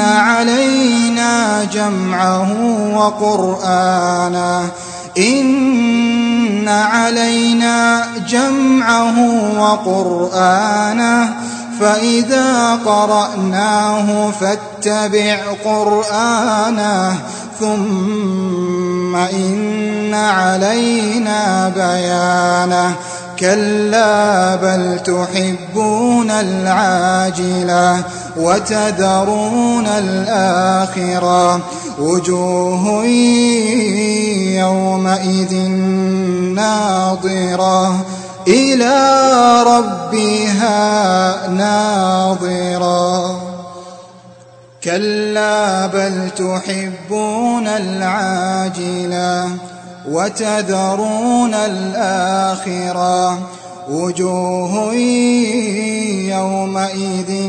علينا جمعه وقرآنه. إن علينا جمعه وقرآنه. فإذا قرأناه فاتبع قرآنه. ثم إن علينا بيانه. كلا بل تحبون العاجلة. وتذرون الآخرة. وجوه يومئذ ناظرة. إلى ربها ناظرة. كلا بل تحبون العاجلة وتذرون الآخرة. وجوه يومئذ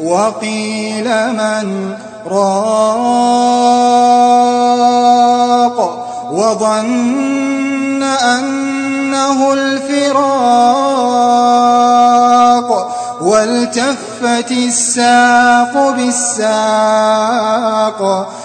وقيل من راق وظن أنه الفراق والتفت الساق بالساق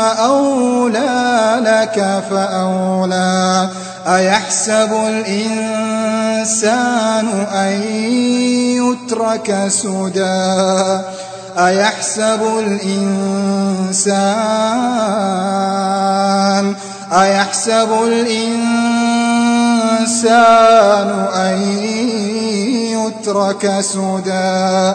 أولى لك فأولى. أيحسب الإنسان أن يترك سدى؟ أيحسب الإنسان؟ أيحسب الإنسان أن يترك سدى؟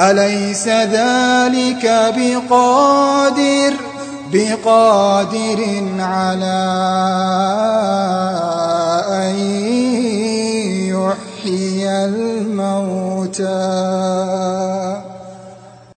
أليس ذلك بقادر؟ بقادر على أن يحيي الموتى.